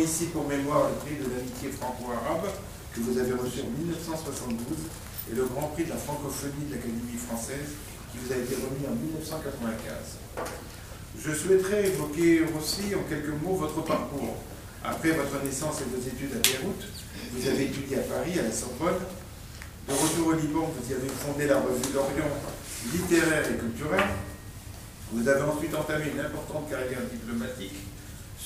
ici pour mémoire le prix de l'amitié franco-arabe que vous avez reçu en 1972 et le grand prix de la francophonie de l'Académie française qui vous a été remis en 1995. Je souhaiterais évoquer aussi en quelques mots votre parcours. Après votre naissance et vos études à Beyrouth, vous avez étudié à Paris, à la Sorbonne. De retour au Liban, vous y avez fondé la revue d'Orient littéraire et culturelle. Vous avez ensuite entamé une importante carrière diplomatique,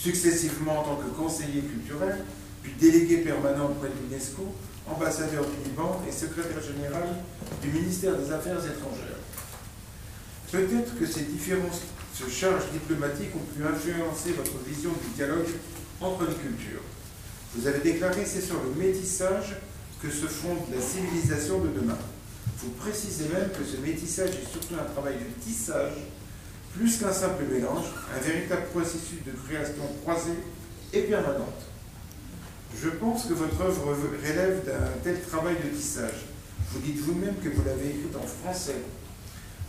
successivement en tant que conseiller culturel, puis délégué permanent auprès de l'UNESCO, ambassadeur du Liban et secrétaire général du ministère des Affaires étrangères. Peut-être que ces différentes charges diplomatiques ont pu influencer votre vision du dialogue entre les cultures. Vous avez déclaré c'est sur le métissage que se fonde la civilisation de demain. Vous précisez même que ce métissage est surtout un travail de tissage, plus qu'un simple mélange, un véritable processus de création croisée et permanente. Je pense que votre œuvre relève d'un tel travail de tissage. Vous dites vous-même que vous l'avez écrite en français,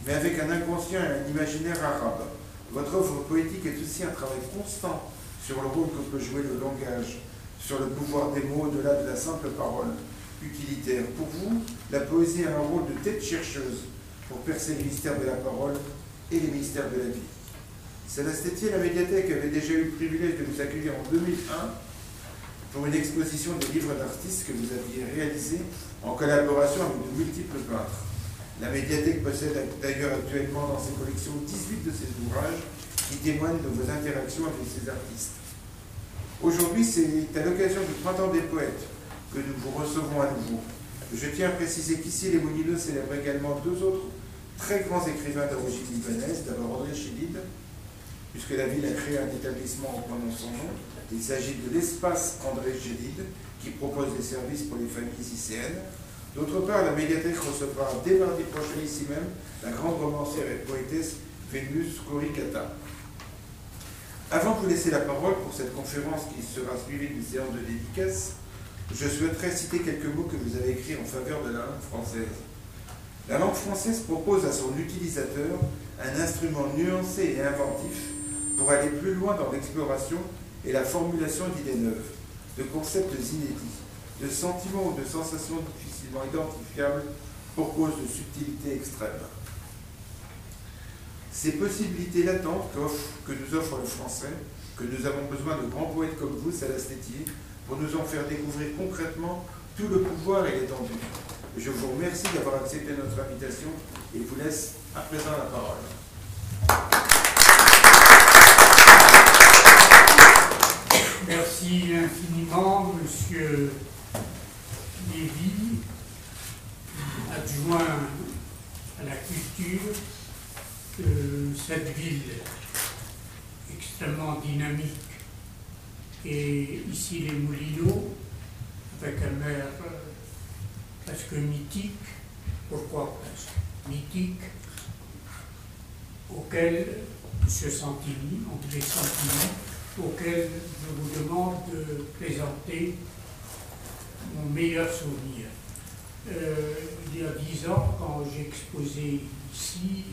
mais avec un inconscient et un imaginaire arabe. Votre œuvre poétique est aussi un travail constant sur le rôle que peut jouer le langage, sur le pouvoir des mots au-delà de la simple parole utilitaire. Pour vous, la poésie a un rôle de tête chercheuse pour percer les mystères de la parole et les mystères de la vie. Célestétier, la médiathèque avait déjà eu le privilège de vous accueillir en 2001 pour une exposition des livres d'artistes que vous aviez réalisé en collaboration avec de multiples peintres. La médiathèque possède d'ailleurs actuellement dans ses collections 18 de ses ouvrages qui témoignent de vos interactions avec ces artistes. Aujourd'hui, c'est à l'occasion du Printemps des Poètes que nous vous recevons à nouveau. Je tiens à préciser qu'ici, les Moulineux célèbrent également deux autres très grands écrivains d'origine libanaise. D'abord André Chélid, puisque la ville a créé un établissement en prenant son nom. Il s'agit de l'espace André Chélid, qui propose des services pour les familles ICN. D'autre part, la médiathèque recevra dès mardi prochain ici même la grande romancière et poétesse Vénus Korikata. Avant de vous laisser la parole pour cette conférence qui sera suivie d'une séance de dédicace, je souhaiterais citer quelques mots que vous avez écrits en faveur de la langue française. La langue française propose à son utilisateur un instrument nuancé et inventif pour aller plus loin dans l'exploration et la formulation d'idées neuves, de concepts inédits, de sentiments ou de sensations difficilement identifiables pour cause de subtilité extrême. Ces possibilités latentes que nous offre le français, que nous avons besoin de grands poètes comme vous, Salastétier, pour nous en faire découvrir concrètement tout le pouvoir et l'étendue. Je vous remercie d'avoir accepté notre invitation et vous laisse à présent la parole. Merci infiniment, Monsieur Lévy, adjoint à la culture de cette ville extrêmement dynamique et ici les Moulineaux, avec un maire euh, presque mythique, pourquoi mythique, auquel M. Santini, André Santini, auquel je vous demande de présenter mon meilleur souvenir. Euh, il y a dix ans, quand j'exposais ici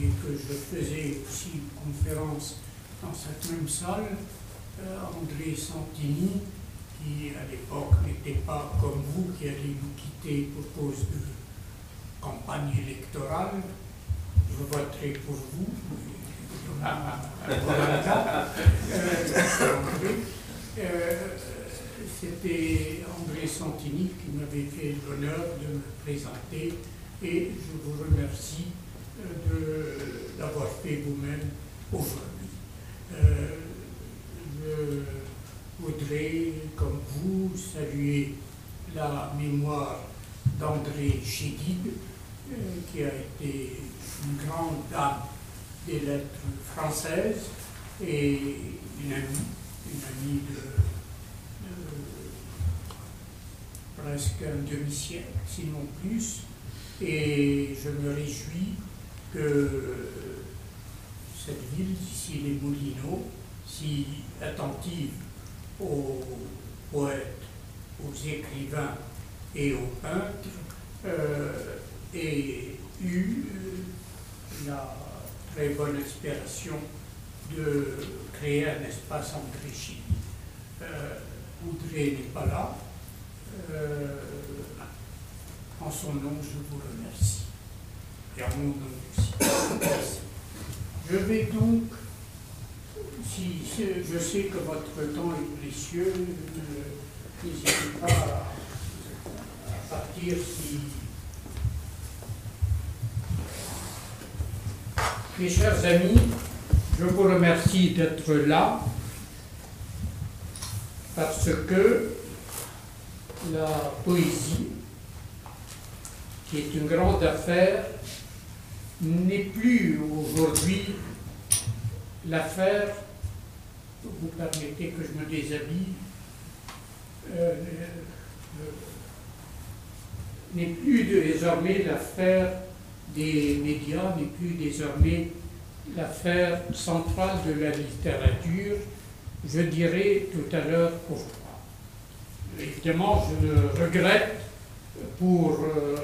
et que je faisais aussi une conférence dans cette même salle, euh, André Santini, qui à l'époque n'était pas comme vous, qui allait nous quitter pour cause de campagne électorale. Je voterai pour vous. Euh, c'était André Santini qui m'avait fait l'honneur de me présenter et je vous remercie euh, d'avoir fait vous-même aujourd'hui je voudrais, comme vous, saluer la mémoire d'André Chédid, euh, qui a été une grande dame des lettres françaises et une amie, une amie de, presque un demi-siècle, sinon plus. Et je me réjouis que cette ville, ici les Moulineaux, si attentive aux poètes, aux écrivains et aux peintres, euh, ait eu euh, la très bonne inspiration de créer un espace André Duclé n'est pas là. Euh, en son nom, je vous remercie. Et à mon nom aussi. Je vais donc, je sais que votre temps est précieux, n'hésitez pas à, partir si. Mes chers amis, je vous remercie d'être là parce que la poésie, qui est une grande affaire, n'est plus aujourd'hui l'affaire, vous permettez que je me déshabille, euh, euh, n'est plus désormais l'affaire des médias, n'est plus désormais l'affaire centrale de la littérature. Je dirai tout à l'heure pourquoi. Évidemment, je le regrette pour euh,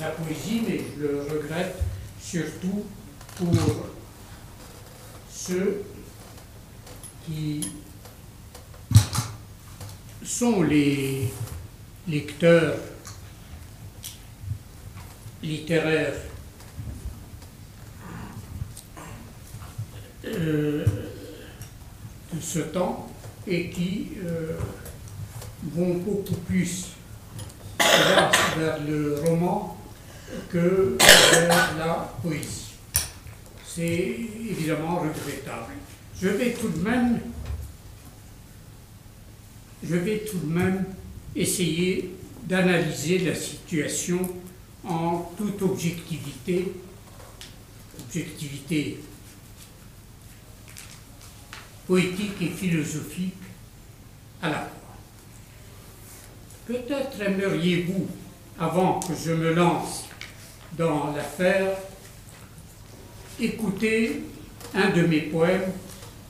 la poésie, mais je le regrette surtout pour ceux qui sont les lecteurs littéraires euh, de ce temps et qui euh, vont beaucoup plus vers le roman que vers la poésie. C'est évidemment regrettable. Je vais tout de même, je vais tout de même essayer d'analyser la situation en toute objectivité, objectivité poétique et philosophique à la fois. Peut-être aimeriez-vous, avant que je me lance dans l'affaire, écouter un de mes poèmes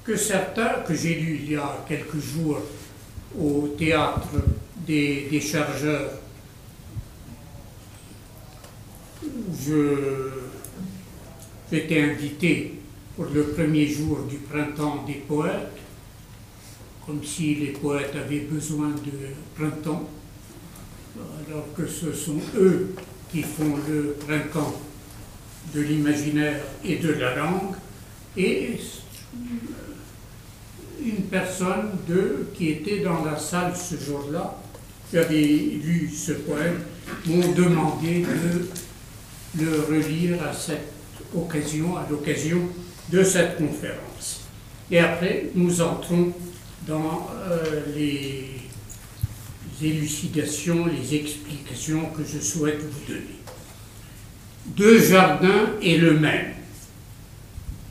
que certains, que j'ai lu il y a quelques jours au théâtre des, des chargeurs, j'étais invité pour le premier jour du printemps des poètes, comme si les poètes avaient besoin de printemps, alors que ce sont eux qui font le printemps de l'imaginaire et de la langue, et une personne de, qui était dans la salle ce jour-là, qui avait lu ce poème, m'ont demandé de le relire à cette occasion, à l'occasion de cette conférence. Et après, nous entrons dans euh, les élucidations, les explications que je souhaite vous donner. Deux jardins et le même.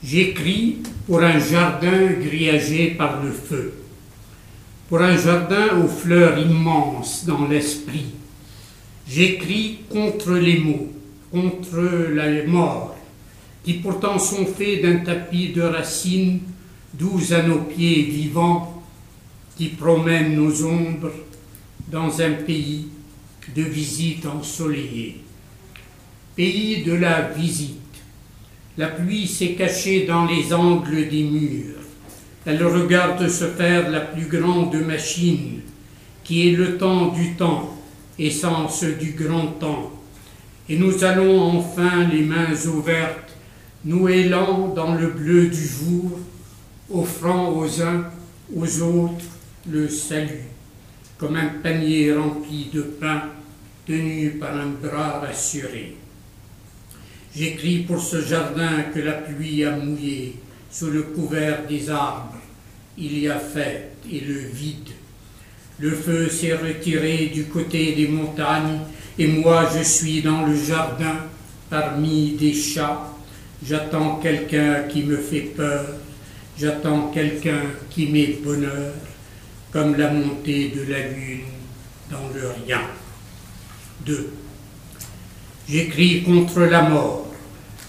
J'écris pour un jardin grillagé par le feu, pour un jardin aux fleurs immenses dans l'esprit. J'écris contre les mots, contre la mort, qui pourtant sont faits d'un tapis de racines doux à nos pieds vivants, qui promènent nos ombres dans un pays de visite ensoleillée. Pays de la visite. La pluie s'est cachée dans les angles des murs. Elle regarde se faire la plus grande machine, qui est le temps du temps, essence du grand temps. Et nous allons enfin les mains ouvertes, nous élant dans le bleu du jour, offrant aux uns, aux autres le salut comme un panier rempli de pain tenu par un bras rassuré. J'écris pour ce jardin que la pluie a mouillé sous le couvert des arbres. Il y a fête et le vide. Le feu s'est retiré du côté des montagnes et moi je suis dans le jardin parmi des chats. J'attends quelqu'un qui me fait peur. J'attends quelqu'un qui m'est bonheur comme la montée de la lune dans le rien. 2. J'écris contre la mort,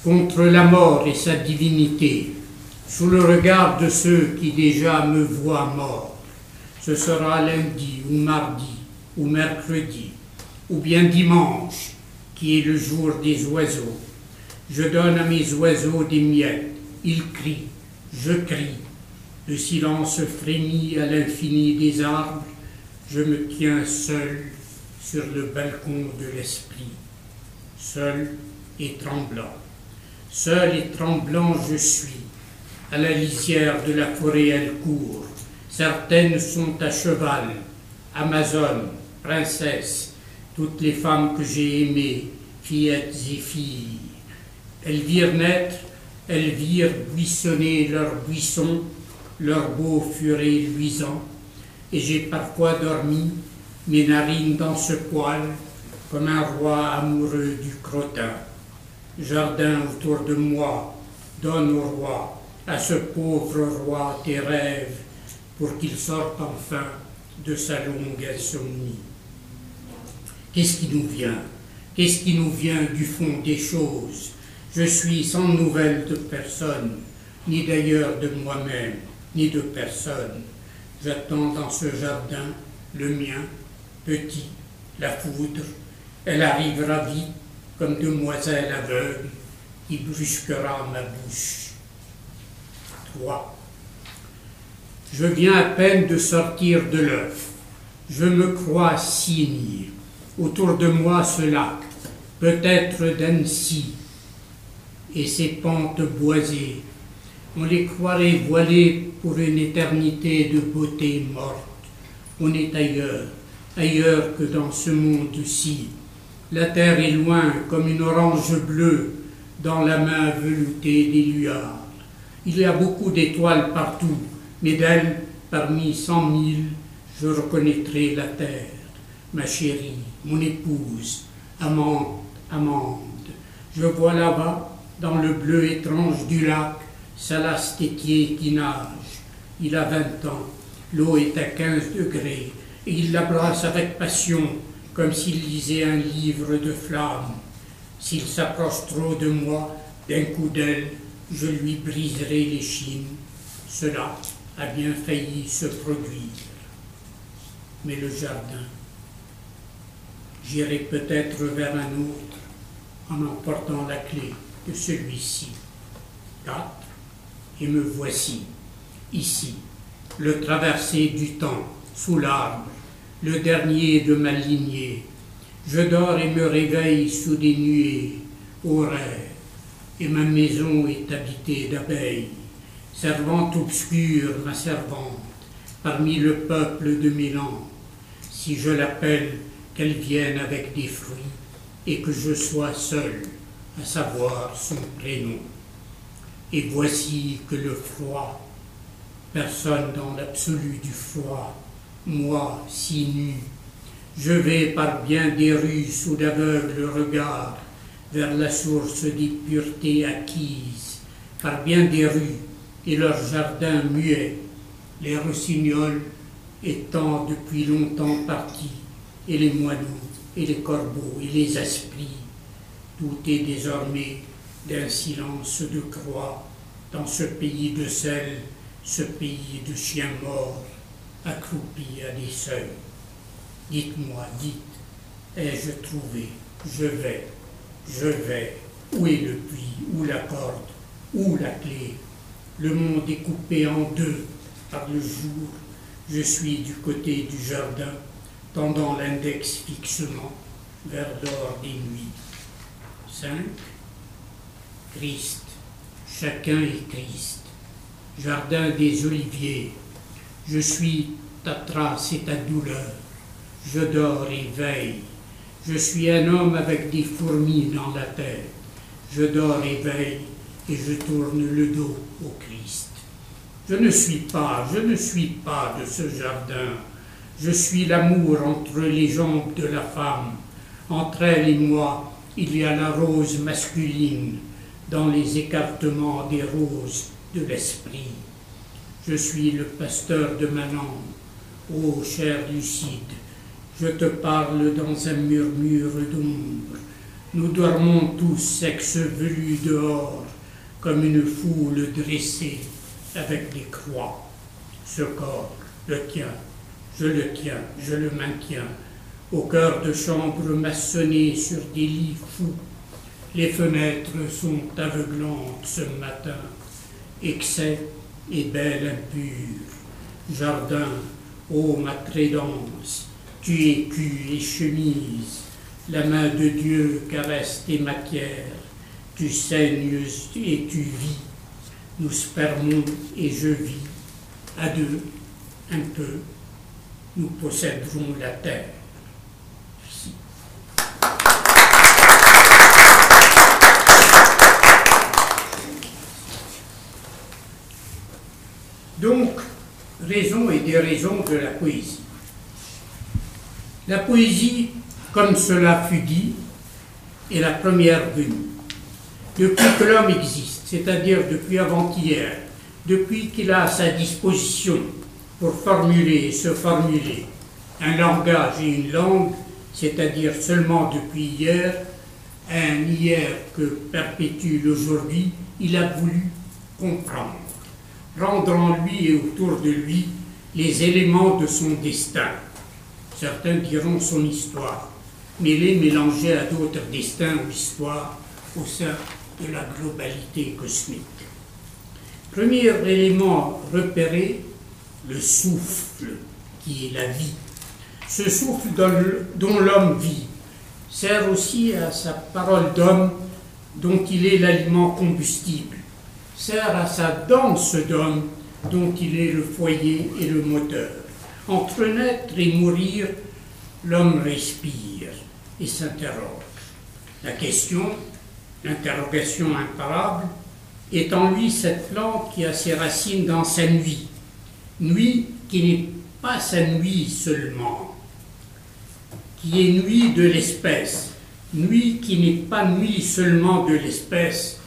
contre la mort et sa divinité, sous le regard de ceux qui déjà me voient mort. Ce sera lundi ou mardi ou mercredi, ou bien dimanche, qui est le jour des oiseaux. Je donne à mes oiseaux des miettes, ils crient, je crie, le silence frémit à l'infini des arbres. je me tiens seul sur le balcon de l'esprit, seul et tremblant. Seul et tremblant je suis, à la lisière de la forêt elle court. Certaines sont à cheval, Amazones, princesses, toutes les femmes que j'ai aimées, fillettes et filles. Elles virent naître, elles virent buissonner leurs buissons, leurs beaux furets luisants, et j'ai parfois dormi, mes narines dans ce poil, comme un roi amoureux du crottin. Jardin autour de moi, donne au roi, à ce pauvre roi tes rêves, pour qu'il sorte enfin de sa longue insomnie. Qu'est-ce qui nous vient? Qu'est-ce qui nous vient du fond des choses? Je suis sans nouvelles de personne, ni d'ailleurs de moi-même, ni de personne. J'attends dans ce jardin le mien, petit, la foudre. Elle arrivera vite, comme demoiselle aveugle, qui brusquera ma bouche. Toi, je viens à peine de sortir de l'œuf. Je me crois cygne. Autour de moi ce lac, peut-être d'Annecy, et ses pentes boisées. On les croirait voilées pour une éternité de beauté morte. On est ailleurs, ailleurs que dans ce monde-ci. La terre est loin comme une orange bleue dans la main veloutée des luards. Il y a beaucoup d'étoiles partout, mais d'elles, parmi cent mille, je reconnaîtrai la terre, ma chérie, mon épouse, amante, amande. Je vois là-bas, dans le bleu étrange du lac, Salas Tétier qui nage. Il a vingt ans, l'eau est à quinze degrés, et il l'abrace avec passion, comme s'il lisait un livre de flammes. S'il s'approche trop de moi, d'un coup d'aile, je lui briserai les chines. Cela a bien failli se produire. Mais le jardin, j'irai peut-être vers un autre en emportant la clé de celui-ci. Quatre, et me voici, ici, le traversé du temps, sous l'arbre, le dernier de ma lignée. Je dors et me réveille sous des nuées, rêve, et ma maison est habitée d'abeilles servante obscure, ma servante, parmi le peuple de Milan, si je l'appelle, qu'elle vienne avec des fruits, et que je sois seul à savoir son prénom. Et voici que le froid, personne dans l'absolu du froid, moi si nu, je vais par bien des rues sous d'aveugles regards vers la source des puretés acquises, par bien des rues et leurs jardins muets, les rossignols étant depuis longtemps partis, et les moineaux, et les corbeaux, et les esprits. Tout est désormais d'un silence de croix dans ce pays de sel, ce pays de chiens morts, accroupis à des seuils. Dites-moi, dites, ai-je trouvé? Je vais, je vais. Où est le puits? Où la corde Où la clé? Le monde est coupé en deux par le jour. Je suis du côté du jardin, tendant l'index fixement vers l'or des nuits. 5. Christ. Chacun est Christ. Jardin des oliviers. Je suis ta trace et ta douleur. Je dors et veille. Je suis un homme avec des fourmis dans la tête. Je dors et veille et je tourne le dos au Christ. Je ne suis pas, je ne suis pas de ce jardin. Je suis l'amour entre les jambes de la femme. Entre elle et moi, il y a la rose masculine dans les écartements des roses de l'esprit. Je suis le pasteur de ma langue. Ô cher lucide, je te parle dans un murmure d'ombre. Nous dormons tous sexe velu dehors, comme une foule dressée avec des croix. Ce corps, le tien, je le tiens, je le maintiens, au cœur de chambre maçonnées sur des lits fous. Les fenêtres sont aveuglantes ce matin, excès et belle impure. Jardin, ô ma crédence, tu écus et chemise, la main de Dieu caresse tes matières, tu saignes et tu vis, nous spermons et je vis, à deux, un peu, nous posséderons la terre. Donc, raison et déraison de la poésie. La poésie, comme cela fut dit, est la première venue. Depuis que l'homme existe, c'est-à-dire depuis avant-hier, depuis qu'il a à sa disposition pour formuler et se formuler un langage et une langue, c'est-à-dire seulement depuis hier, un hier que perpétue l'aujourd'hui, il a voulu comprendre rendre en lui et autour de lui les éléments de son destin. Certains diront son histoire, mais les mélanger à d'autres destins ou histoires au sein de la globalité cosmique. Premier élément repéré, le souffle, qui est la vie. Ce souffle dont l'homme vit sert aussi à sa parole d'homme dont il est l'aliment combustible sert à sa danse d'homme dont il est le foyer et le moteur. Entre naître et mourir, l'homme respire et s'interroge. La question, l'interrogation imparable, est en lui cette plante qui a ses racines dans sa nuit. Nuit qui n'est pas sa nuit seulement, qui est nuit de l'espèce, nuit qui n'est pas nuit seulement de l'espèce,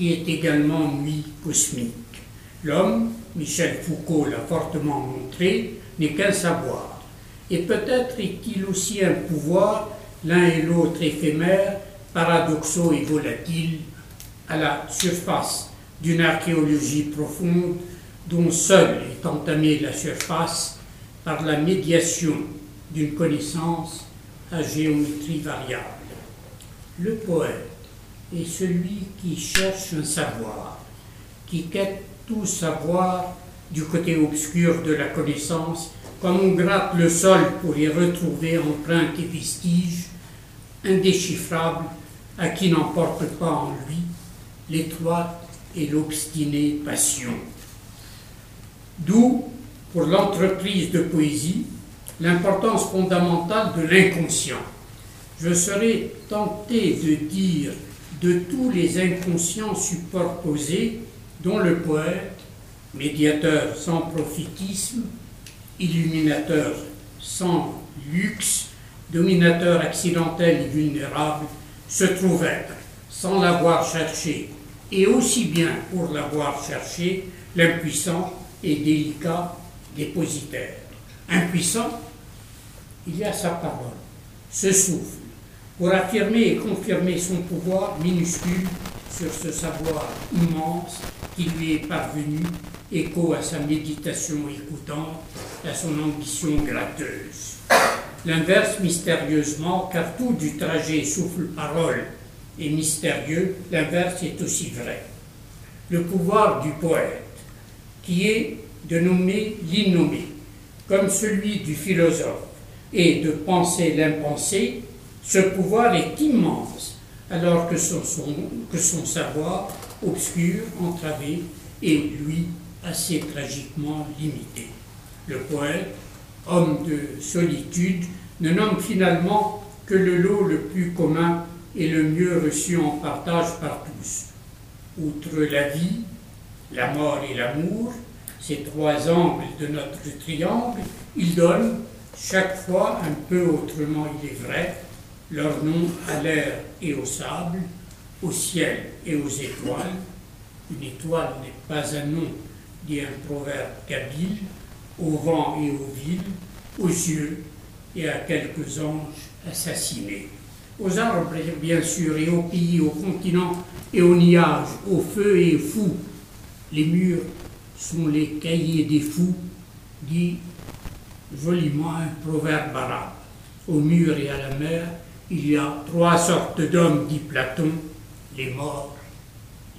qui est également nuit cosmique. L'homme, Michel Foucault l'a fortement montré, n'est qu'un savoir. Et peut-être est-il aussi un pouvoir, l'un et l'autre éphémères, paradoxaux et volatiles, à la surface d'une archéologie profonde dont seule est entamée la surface par la médiation d'une connaissance à géométrie variable. Le poète est celui qui cherche un savoir, qui quête tout savoir du côté obscur de la connaissance, comme on gratte le sol pour y retrouver empreintes et vestiges indéchiffrables à qui n'emporte pas en lui l'étroite et l'obstinée passion. D'où, pour l'entreprise de poésie, l'importance fondamentale de l'inconscient. Je serais tenté de dire de tous les inconscients superposés dont le poète, médiateur sans prophétisme, illuminateur sans luxe, dominateur accidentel et vulnérable, se trouve être, sans l'avoir cherché, et aussi bien pour l'avoir cherché, l'impuissant et délicat dépositaire. Impuissant, il y a sa parole, ce souffle, pour affirmer et confirmer son pouvoir minuscule sur ce savoir immense qui lui est parvenu, écho à sa méditation écoutante, à son ambition gratteuse. L'inverse mystérieusement, car tout du trajet souffle parole et mystérieux, l'inverse est aussi vrai. Le pouvoir du poète, qui est de nommer l'innommé, comme celui du philosophe, et de penser l'impensé, ce pouvoir est immense, alors que son, que son savoir, obscur, entravé, est, lui, assez tragiquement limité. Le poète, homme de solitude, ne nomme finalement que le lot le plus commun et le mieux reçu en partage par tous. Outre la vie, la mort et l'amour, ces trois angles de notre triangle, il donne, chaque fois un peu autrement il est vrai, leur nom à l'air et au sable, au ciel et aux étoiles. Une étoile n'est pas un nom, dit un proverbe kabyle, au vent et aux villes, aux yeux et à quelques anges assassinés. Aux arbres, bien sûr, et aux pays, aux continents et aux nuages, au feu et aux fous. Les murs sont les cahiers des fous, dit joliment un proverbe arabe. Au mur et à la mer, il y a trois sortes d'hommes, dit Platon, les morts,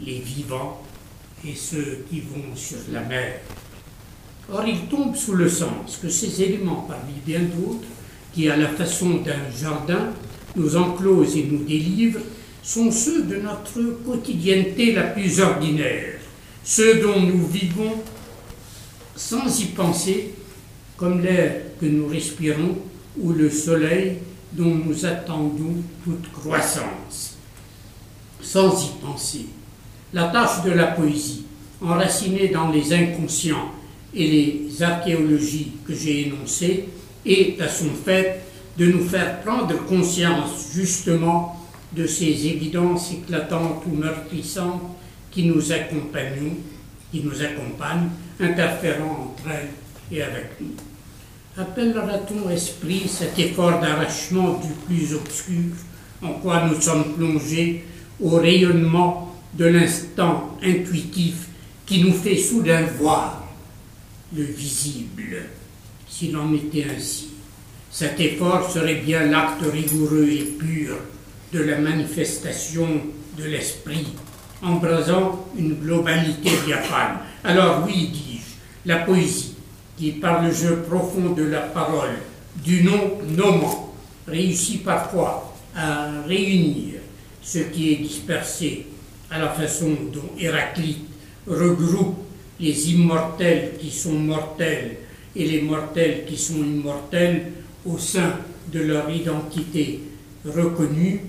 les vivants et ceux qui vont sur la mer. Or, il tombe sous le sens que ces éléments, parmi bien d'autres, qui, à la façon d'un jardin, nous enclosent et nous délivrent, sont ceux de notre quotidienneté la plus ordinaire, ceux dont nous vivons sans y penser, comme l'air que nous respirons ou le soleil dont nous attendons toute croissance. Sans y penser, la tâche de la poésie, enracinée dans les inconscients et les archéologies que j'ai énoncées, est à son fait de nous faire prendre conscience justement de ces évidences éclatantes ou meurtrissantes qui nous accompagnent, qui nous accompagnent, interférant entre elles et avec nous. Appellera-t-on esprit cet effort d'arrachement du plus obscur en quoi nous sommes plongés au rayonnement de l'instant intuitif qui nous fait soudain voir le visible, s'il en était ainsi? Cet effort serait bien l'acte rigoureux et pur de la manifestation de l'esprit, embrasant une globalité diaphane. Alors oui, dis-je, la poésie, qui par le jeu profond de la parole, du nom nommant, réussit parfois à réunir ce qui est dispersé à la façon dont Héraclite regroupe les immortels qui sont mortels et les mortels qui sont immortels au sein de leur identité reconnue,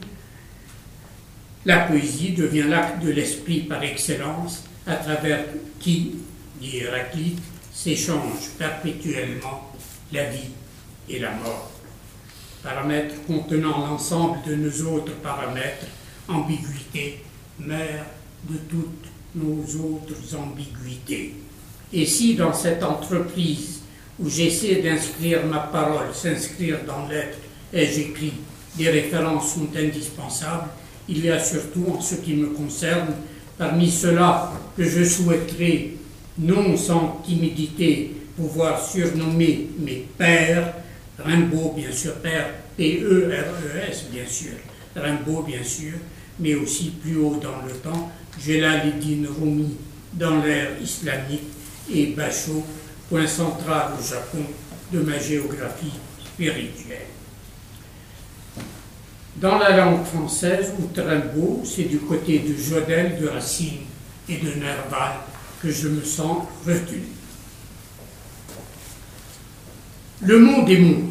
la poésie devient l'acte de l'esprit par excellence, à travers qui, dit Héraclite, s'échangent perpétuellement la vie et la mort. Paramètres contenant l'ensemble de nos autres paramètres, ambiguïté, mère de toutes nos autres ambiguïtés. Et si dans cette entreprise où j'essaie d'inscrire ma parole, s'inscrire dans l'être, et j'écris, des références sont indispensables, il y a surtout, en ce qui me concerne, parmi ceux-là que je souhaiterais, non sans timidité, pouvoir surnommer mes pères, Rimbaud, bien sûr, père, P-E-R-E-S, bien sûr, Rimbaud, bien sûr, mais aussi plus haut dans le temps, Jelaluddin Rumi dans l'ère islamique et Bachot, point central au Japon de ma géographie spirituelle. Dans la langue française, outre Rimbaud, c'est du côté de Jodel, de Racine et de Nerval que je me sens retenu. Le monde est monde.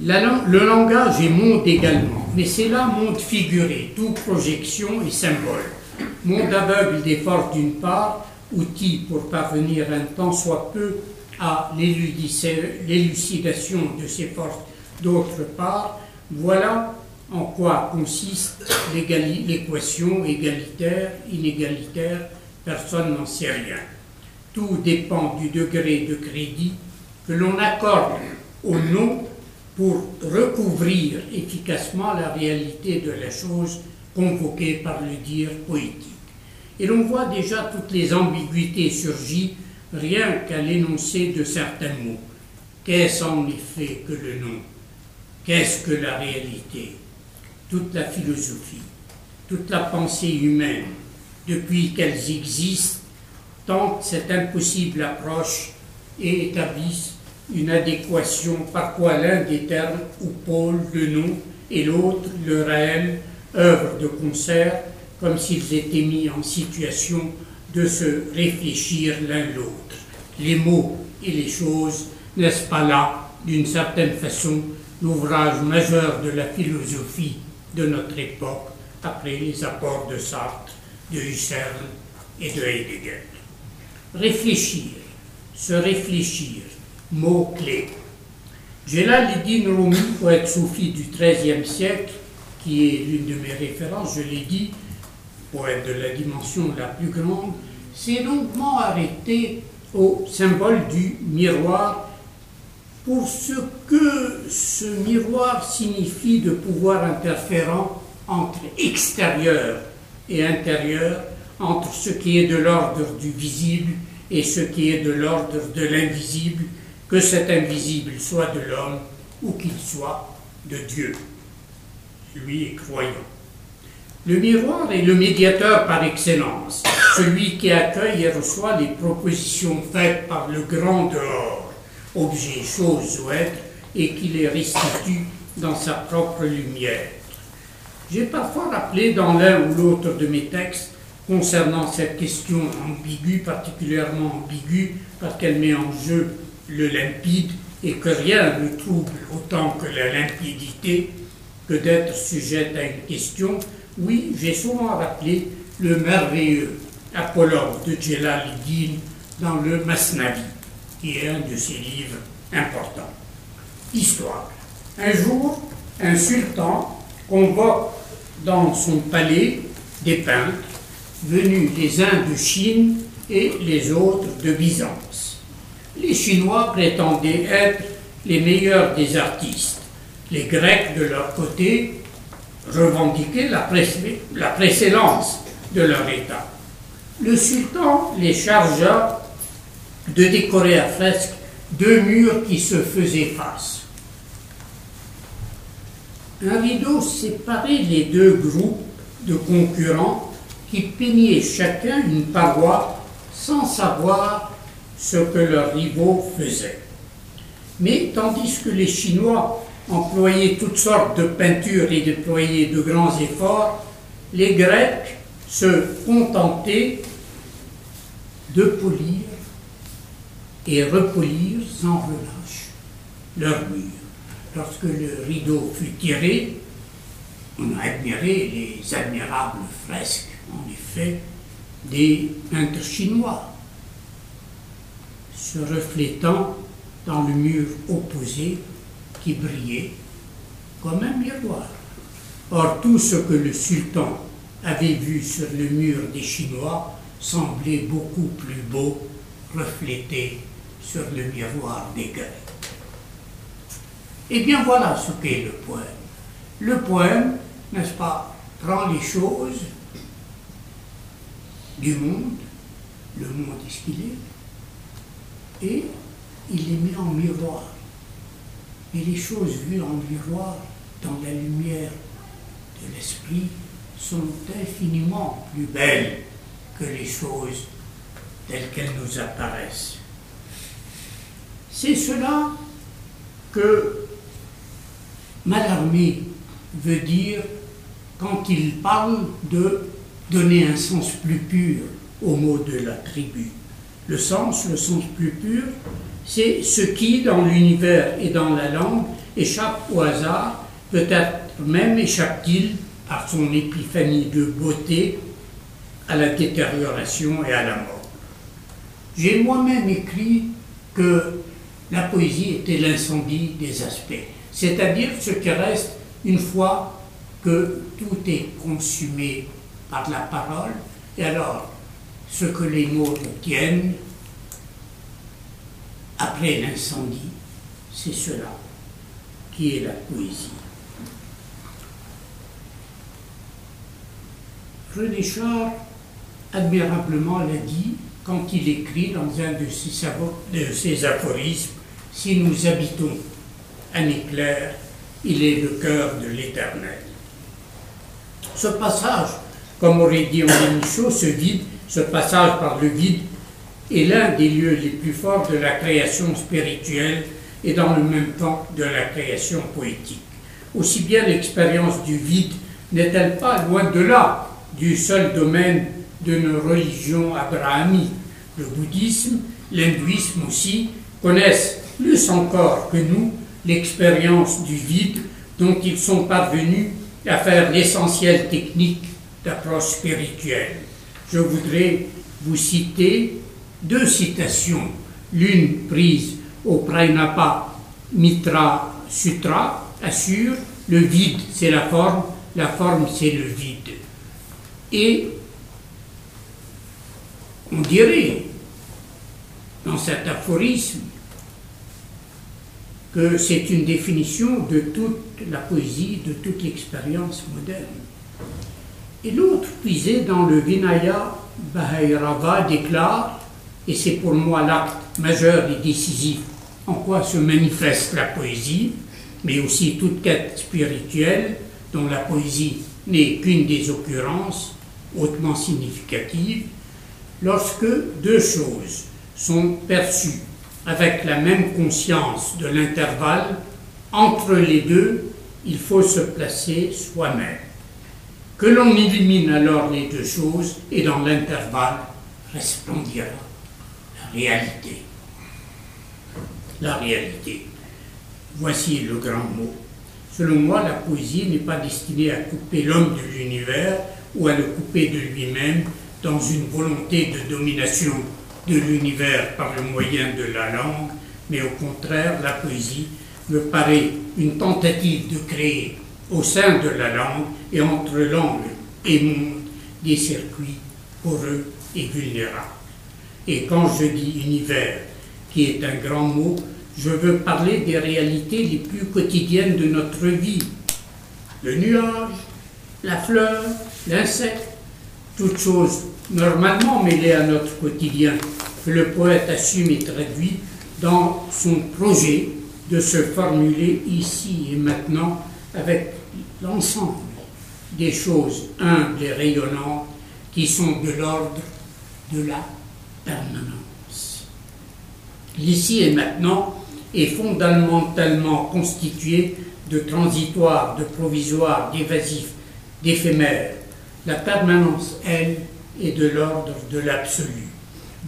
le langage est monde également, mais c'est là monde figuré, tout projection et symbole. Monde aveugle des forces d'une part, outil pour parvenir un temps soit peu à l'élucidation de ces forces d'autre part, voilà en quoi consiste l'équation égalitaire, inégalitaire, personne n'en sait rien. Tout dépend du degré de crédit que l'on accorde au nom pour recouvrir efficacement la réalité de la chose convoquée par le dire poétique. Et l'on voit déjà toutes les ambiguïtés surgir rien qu'à l'énoncé de certains mots. Qu'est-ce en effet que le nom? Qu'est-ce que la réalité? Toute la philosophie, toute la pensée humaine, depuis qu'elles existent, tentent cette impossible approche et établissent une adéquation par quoi l'un des termes ou pôle le nom et l'autre le réel œuvrent de concert comme s'ils étaient mis en situation de se réfléchir l'un l'autre. Les mots et les choses, n'est-ce pas là, d'une certaine façon, l'ouvrage majeur de la philosophie de notre époque après les apports de Sartre, de Husserl et de Heidegger. Réfléchir, se réfléchir, mot-clé. Jalaluddin Rumi, poète soufi du XIIIe siècle, qui est l'une de mes références, je l'ai dit, poète de la dimension la plus grande, s'est longuement arrêté au symbole du miroir pour ce que ce miroir signifie de pouvoir interférent entre extérieur et intérieur, entre ce qui est de l'ordre du visible et ce qui est de l'ordre de l'invisible, que cet invisible soit de l'homme ou qu'il soit de Dieu. Lui est croyant. Le miroir est le médiateur par excellence celui qui accueille et reçoit les propositions faites par le grand dehors, objets, choses ou êtres, et qui les restitue dans sa propre lumière. J'ai parfois rappelé dans l'un ou l'autre de mes textes concernant cette question ambiguë, particulièrement ambiguë, parce qu'elle met en jeu le limpide et que rien ne trouble autant que la limpidité que d'être sujette à une question. Oui, j'ai souvent rappelé le merveilleux Apollogue de Jalaluddin dans le Masnavi, qui est un de ses livres importants. Histoire. Un jour, un sultan convoque dans son palais des peintres venus les uns de Chine et les autres de Byzance. Les Chinois prétendaient être les meilleurs des artistes. Les Grecs, de leur côté, revendiquaient la, précédence de leur État. Le sultan les chargea de décorer à fresque deux murs qui se faisaient face. Un rideau séparait les deux groupes de concurrents qui peignaient chacun une paroi sans savoir ce que leurs rivaux faisaient. Mais tandis que les Chinois employaient toutes sortes de peintures et déployaient de grands efforts, les Grecs se contentaient de polir et repolir sans relâche leurs murs. Lorsque le rideau fut tiré, on a admiré les admirables fresques, en effet, des peintres chinois, se reflétant dans le mur opposé qui brillait comme un miroir. Or, tout ce que le sultan avait vu sur le mur des Chinois semblait beaucoup plus beau reflété sur le miroir des Grecs. Eh bien voilà ce qu'est le poème. Le poème, n'est-ce pas, prend les choses du monde, le monde est ce qu'il est, et il les met en miroir. Et les choses vues en miroir, dans la lumière de l'esprit, sont infiniment plus belles que les choses telles qu'elles nous apparaissent. C'est cela que Malarmé veut dire quand il parle de donner un sens plus pur au mot de la tribu. Le sens, le sens plus pur, c'est ce qui, dans l'univers et dans la langue, échappe au hasard, peut-être même échappe-t-il par son épiphanie de beauté à la détérioration et à la mort. J'ai moi-même écrit que la poésie était l'incendie des aspects, c'est-à-dire ce qui reste une fois que tout est consumé par la parole, et alors ce que les mots retiennent après l'incendie, c'est cela qui est la poésie. René Char admirablement l'a dit quand il écrit dans un de ses, de ses aphorismes Si nous habitons un éclair, il est le cœur de l'éternel. Ce passage, comme aurait dit Henri Michaud, ce vide, ce passage par le vide, est l'un des lieux les plus forts de la création spirituelle et dans le même temps de la création poétique. Aussi bien l'expérience du vide n'est-elle pas loin de là du seul domaine de nos religions abrahamiques. Le bouddhisme, l'hindouisme aussi connaissent plus encore que nous l'expérience du vide dont ils sont parvenus à faire l'essentiel technique d'approche spirituelle. Je voudrais vous citer deux citations, l'une prise au Prainapa Mitra Sutra assure le vide c'est la forme, la forme c'est le vide. Et on dirait dans cet aphorisme que c'est une définition de toute la poésie, de toute l'expérience moderne. Et l'autre, puisé dans le Vinaya Bhairava, déclare, et c'est pour moi l'acte majeur et décisif en quoi se manifeste la poésie, mais aussi toute quête spirituelle dont la poésie n'est qu'une des occurrences hautement significative, lorsque deux choses sont perçues avec la même conscience de l'intervalle, entre les deux, il faut se placer soi-même. Que l'on élimine alors les deux choses et dans l'intervalle resplendira la réalité. La réalité. Voici le grand mot. Selon moi, la poésie n'est pas destinée à couper l'homme de l'univers ou à le couper de lui-même dans une volonté de domination de l'univers par le moyen de la langue, mais au contraire, la poésie me paraît une tentative de créer au sein de la langue et entre langue et monde des circuits poreux et vulnérables. Et quand je dis univers, qui est un grand mot, je veux parler des réalités les plus quotidiennes de notre vie. Le nuage, la fleur, l'insecte, toutes choses normalement mêlées à notre quotidien, que le poète assume et traduit dans son projet de se formuler ici et maintenant avec l'ensemble des choses humbles et rayonnantes qui sont de l'ordre de la permanence. L'ici et maintenant est fondamentalement constitué de transitoires, de provisoires, d'évasifs, d'éphémères. La permanence, elle, est de l'ordre de l'absolu.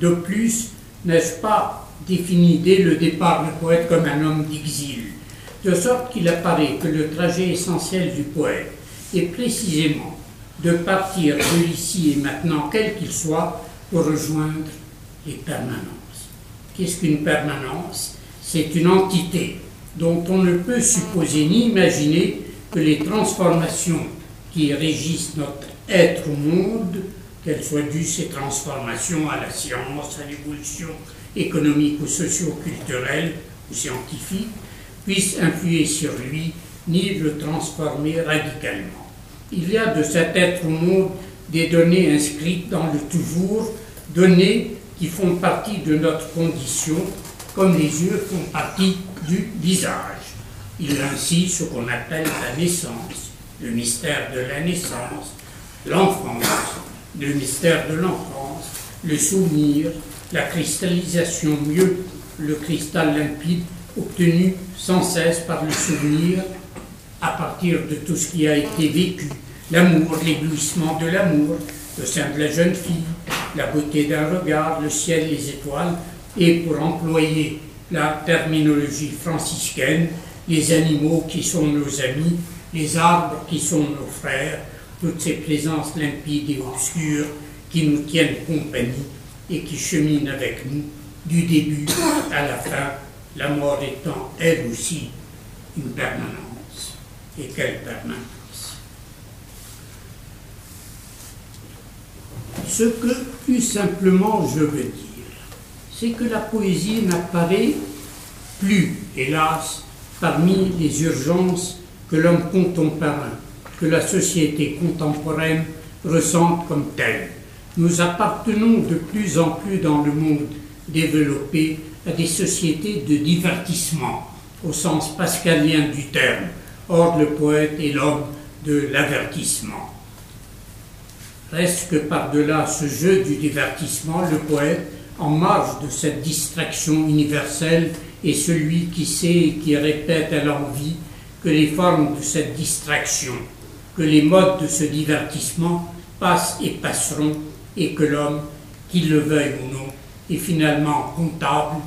De plus, n'est-ce pas défini dès le départ le poète comme un homme d'exil, de sorte qu'il apparaît que le trajet essentiel du poète est précisément de partir de ici et maintenant, quel qu'il soit, pour rejoindre les permanences. Qu'est-ce qu'une permanence? C'est une entité dont on ne peut supposer ni imaginer que les transformations qui régissent notre être au monde, qu'elles soient dues ces transformations à la science, à l'évolution économique ou socio-culturelle ou scientifique, puissent influer sur lui ni le transformer radicalement. Il y a de cet être au monde des données inscrites dans le toujours, données qui font partie de notre condition, comme les yeux font partie du visage. Il y a ainsi ce qu'on appelle la naissance, le mystère de la naissance, l'enfance, le mystère de l'enfance, le souvenir, la cristallisation, mieux le cristal limpide obtenu sans cesse par le souvenir. À partir de tout ce qui a été vécu, l'amour, l'éblouissement de l'amour, le sein de la jeune fille, la beauté d'un regard, le ciel, les étoiles, et pour employer la terminologie franciscaine, les animaux qui sont nos amis, les arbres qui sont nos frères, toutes ces présences limpides et obscures qui nous tiennent compagnie et qui cheminent avec nous du début à la fin, la mort étant elle aussi une permanence. Et quelle permanence? Ce que plus simplement je veux dire, c'est que la poésie n'apparaît plus, hélas, parmi les urgences que l'homme contemporain, la société contemporaine ressent comme telle. Nous appartenons de plus en plus dans le monde développé à des sociétés de divertissement, au sens pascalien du terme. Or, le poète est l'homme de l'avertissement. Reste que par-delà ce jeu du divertissement, le poète, en marge de cette distraction universelle, est celui qui sait et qui répète à l'envie que les formes de cette distraction, que les modes de ce divertissement passent et passeront, et que l'homme, qu'il le veuille ou non, est finalement comptable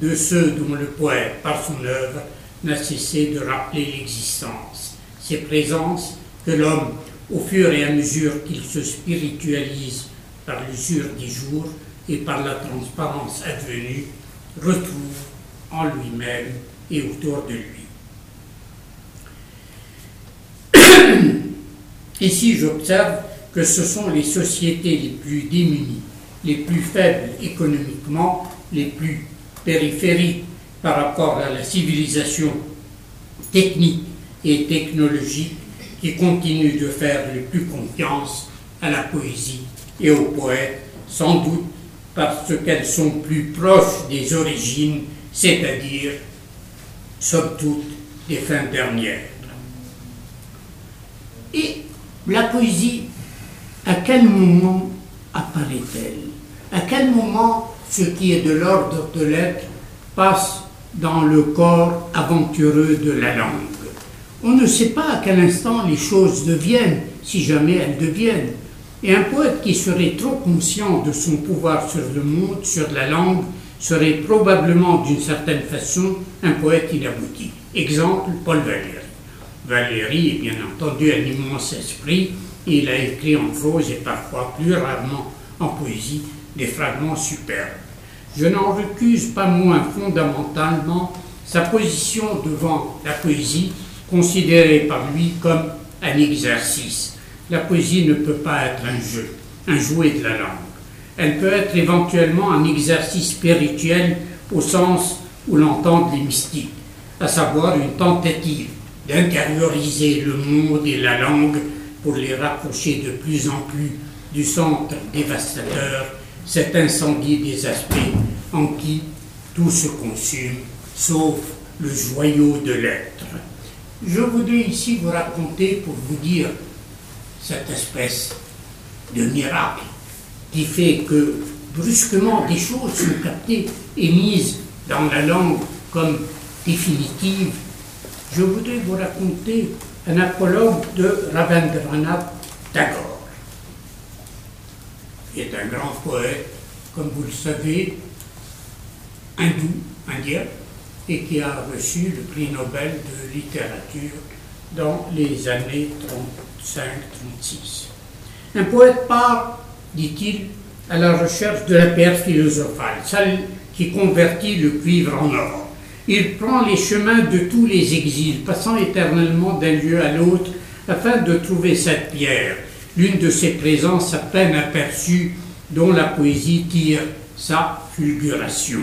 de ceux dont le poète, par son œuvre, n'a cessé de rappeler l'existence. Ces présences que l'homme, au fur et à mesure qu'il se spiritualise par l'usure des jours et par la transparence advenue, retrouve en lui-même et autour de lui. Ici, j'observe que ce sont les sociétés les plus démunies, les plus faibles économiquement, les plus périphériques par rapport à la civilisation technique et technologique qui continuent de faire le plus confiance à la poésie et aux poètes, sans doute parce qu'elles sont plus proches des origines, c'est-à-dire, somme toute, des fins dernières. Et la poésie, à quel moment apparaît-elle? À quel moment ce qui est de l'ordre de l'être passe dans le corps aventureux de la langue? On ne sait pas à quel instant les choses deviennent, si jamais elles deviennent. Et un poète qui serait trop conscient de son pouvoir sur le monde, sur la langue, serait probablement d'une certaine façon un poète inabouti. Exemple, Paul Valéry. Valéry est bien entendu un immense esprit, et il a écrit en prose et parfois plus rarement en poésie des fragments superbes. Je n'en recuse pas moins fondamentalement sa position devant la poésie, considérée par lui comme un exercice. La poésie ne peut pas être un jeu, un jouet de la langue. Elle peut être éventuellement un exercice spirituel au sens où l'entendent les mystiques, à savoir une tentative d'intérioriser le monde et la langue pour les rapprocher de plus en plus du centre dévastateur, cet incendie des aspects en qui tout se consume, sauf le joyau de l'être. Je voudrais ici vous raconter, pour vous dire cette espèce de miracle qui fait que brusquement des choses sont captées et mises dans la langue comme définitives, je voudrais vous raconter un apologue de Rabindranath Tagore, qui est un grand poète, comme vous le savez, hindou, indien, et qui a reçu le prix Nobel de littérature dans les années 35-36. Un poète part, dit-il, à la recherche de la pierre philosophale, celle qui convertit le cuivre en or. Il prend les chemins de tous les exils, passant éternellement d'un lieu à l'autre, afin de trouver cette pierre, l'une de ses présences à peine aperçue, dont la poésie tire sa fulguration.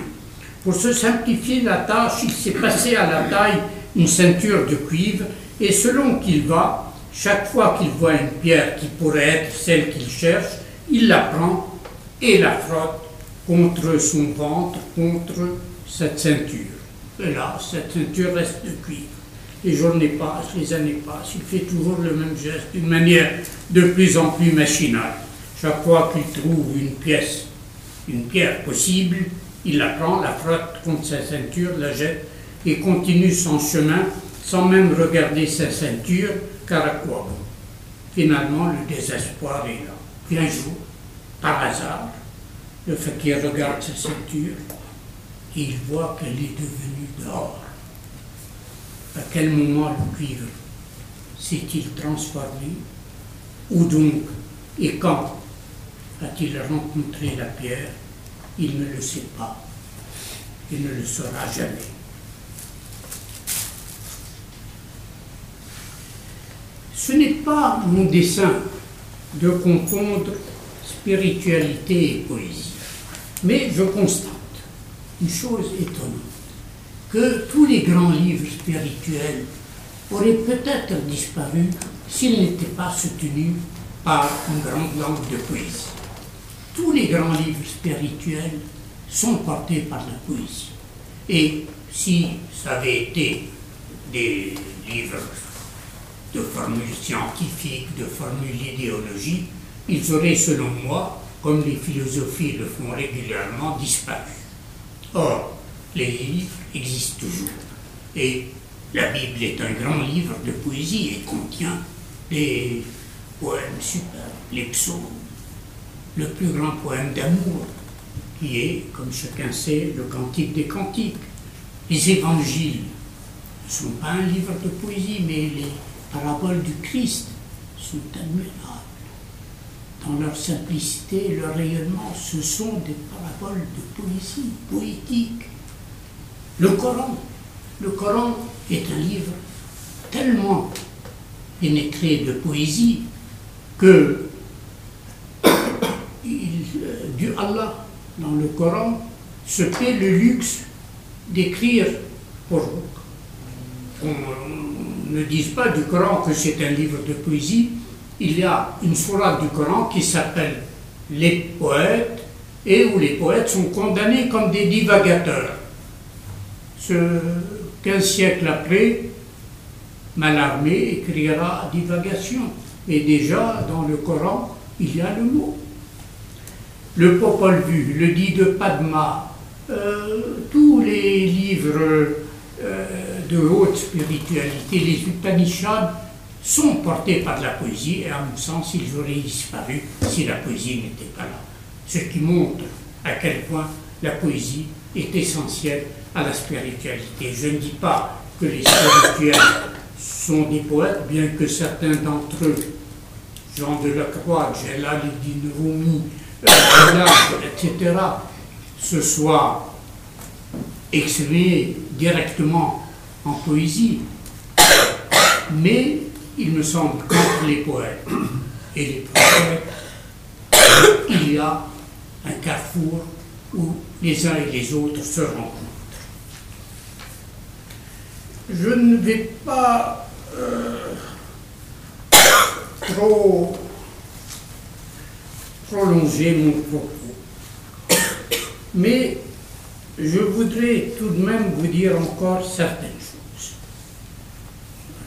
Pour se simplifier la tâche, il s'est passé à la taille une ceinture de cuivre et selon qu'il va, chaque fois qu'il voit une pierre qui pourrait être celle qu'il cherche, il la prend et la frotte contre son ventre, contre cette ceinture. Et là, cette ceinture reste de cuivre. Les journées passent, les années passent, il fait toujours le même geste d'une manière de plus en plus machinale. Chaque fois qu'il trouve une pièce, une pierre possible, il la prend, la frotte contre sa ceinture, la jette et continue son chemin sans même regarder sa ceinture, car à quoi bon? Finalement, le désespoir est là. Puis un jour, par hasard, le fakir regarde sa ceinture il voit qu'elle est devenue d'or. À quel moment le cuivre s'est-il transformé? Où donc et quand a-t-il rencontré la pierre? Il ne le sait pas. Il ne le saura jamais. Ce n'est pas mon dessein de confondre spiritualité et poésie, mais je constate une chose étonnante, que tous les grands livres spirituels auraient peut-être disparu s'ils n'étaient pas soutenus par une grande langue de poésie tous les grands livres spirituels sont portés par la poésie. Et si ça avait été des livres de formules scientifiques, de formules idéologiques, ils auraient, selon moi, comme les philosophies le font régulièrement, disparu. Or, les livres existent toujours. Et la Bible est un grand livre de poésie et contient des poèmes superbes, les psaumes, le plus grand poème d'amour, qui est, comme chacun sait, le Cantique des Cantiques. Les évangiles ne sont pas un livre de poésie, mais les paraboles du Christ sont admirables. Dans leur simplicité, leur rayonnement, ce sont des paraboles de poésie, poétique. Le Coran, le Coran est un livre tellement pénétré de poésie que Dieu Allah, dans le Coran, se fait le luxe d'écrire pour qu'on ne dise pas du Coran que c'est un livre de poésie. Il y a une sourate du Coran qui s'appelle Les poètes et où les poètes sont condamnés comme des divagateurs. Ce 15 siècles après, Malarmé écrira divagation. Et déjà, dans le Coran, il y a le mot le Popol Vuh, le dit de Padma, euh, tous les livres euh, de haute spiritualité, les Upanishads, sont portés par la poésie et à mon sens ils auraient disparu si la poésie n'était pas là. Ce qui montre à quel point la poésie est essentielle à la spiritualité. Je ne dis pas que les spirituels sont des poètes, bien que certains d'entre eux, Jean de la Croix, Rumi, euh, etc., se soient exprimés directement en poésie. Mais il me semble qu'entre les poètes et les prophètes, il y a un carrefour où les uns et les autres se rencontrent. Je ne vais pas euh, trop prolonger mon propos, mais je voudrais tout de même vous dire encore certaines.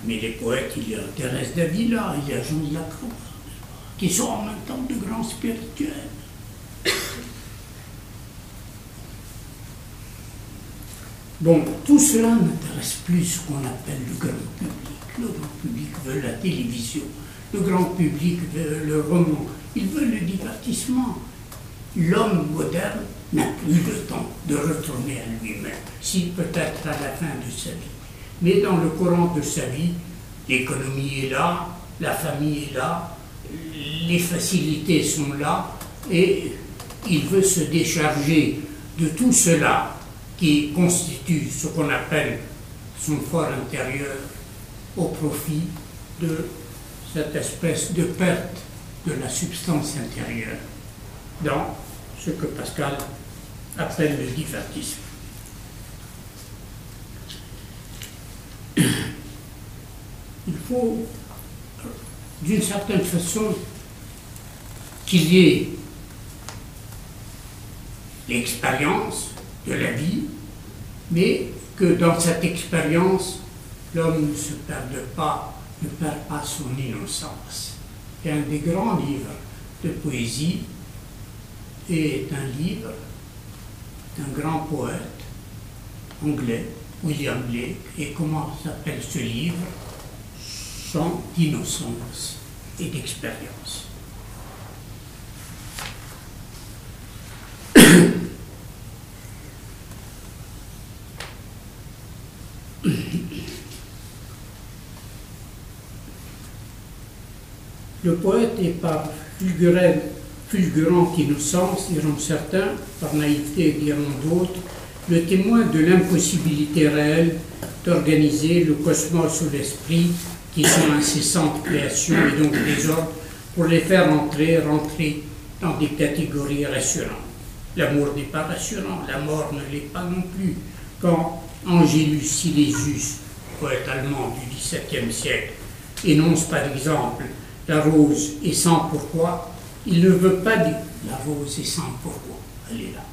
Mais les poètes, il y a Thérèse d'Avila, il y a Jean de qui sont en même temps de grands spirituels. Bon, tout cela n'intéresse plus ce qu'on appelle le grand public. Le grand public veut la télévision, le grand public veut le roman, il veut le divertissement. L'homme moderne n'a plus le temps de retourner à lui-même, si peut-être à la fin de sa vie. Mais dans le courant de sa vie, l'économie est là, la famille est là, les facilités sont là, et il veut se décharger de tout cela qui constitue ce qu'on appelle son fort intérieur au profit de cette espèce de perte de la substance intérieure dans ce que Pascal appelle le divertissement. Il faut, d'une certaine façon, qu'il y ait l'expérience de la vie, mais que dans cette expérience, l'homme ne se perde pas, ne perd pas son innocence. Et un des grands livres de poésie est un livre d'un grand poète anglais, William Blake. Et comment s'appelle ce livre? Chant d'innocence et d'expérience. Le poète est par fulgurante innocence, diront certains, par naïveté diront d'autres, le témoin de l'impossibilité réelle d'organiser le cosmos ou l'esprit, qui sont incessantes créations et donc désordre, pour les faire entrer, rentrer dans des catégories rassurantes. L'amour n'est pas rassurant, la mort ne l'est pas non plus. Quand Angelus Silesius, poète allemand du XVIIe siècle, énonce par exemple la rose est sans pourquoi, il ne veut pas dire la rose est sans pourquoi, elle est là.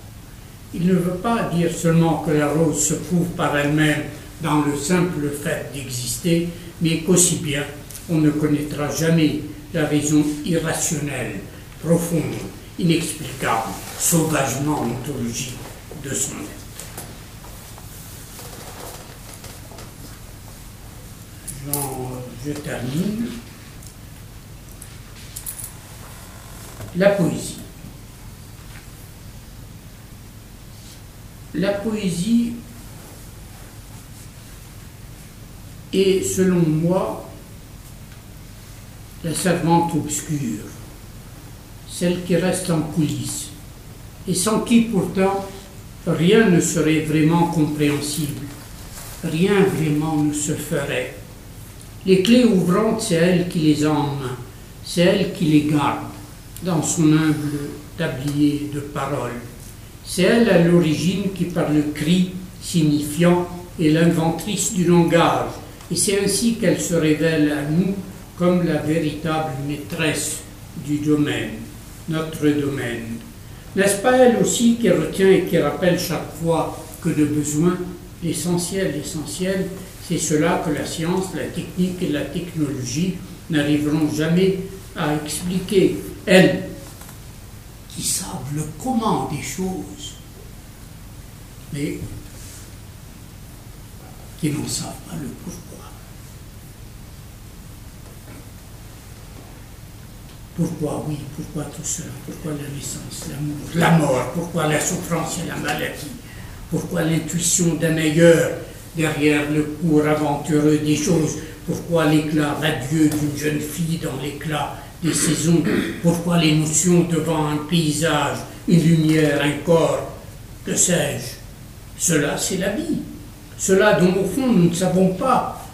Il ne veut pas dire seulement que la rose se prouve par elle-même dans le simple fait d'exister, mais qu'aussi bien on ne connaîtra jamais la raison irrationnelle, profonde, inexplicable, sauvagement ontologique de son être. je termine. La poésie. La poésie est, selon moi, la servante obscure, celle qui reste en coulisses, et sans qui pourtant rien ne serait vraiment compréhensible, rien vraiment ne se ferait. Les clés ouvrantes, c'est elle qui les main, c'est elle qui les garde dans son humble tablier de paroles. C'est elle à l'origine qui par le cri signifiant est l'inventrice du langage, et c'est ainsi qu'elle se révèle à nous comme la véritable maîtresse du domaine, notre domaine. N'est-ce pas elle aussi qui retient et qui rappelle chaque fois que de besoin, l'essentiel, l'essentiel, c'est cela que la science, la technique et la technologie n'arriveront jamais à expliquer, elle qui savent le comment des choses, mais qui n'en savent pas le pourquoi. Pourquoi oui, pourquoi tout cela Pourquoi la naissance, l'amour, la mort Pourquoi la souffrance et la maladie Pourquoi l'intuition d'un ailleurs derrière le cours aventureux des choses Pourquoi l'éclat radieux d'une jeune fille dans l'éclat des saisons Pourquoi l'émotion devant un paysage, une lumière, un corps Que sais-je Cela, c'est la vie. Cela dont au fond nous ne savons pas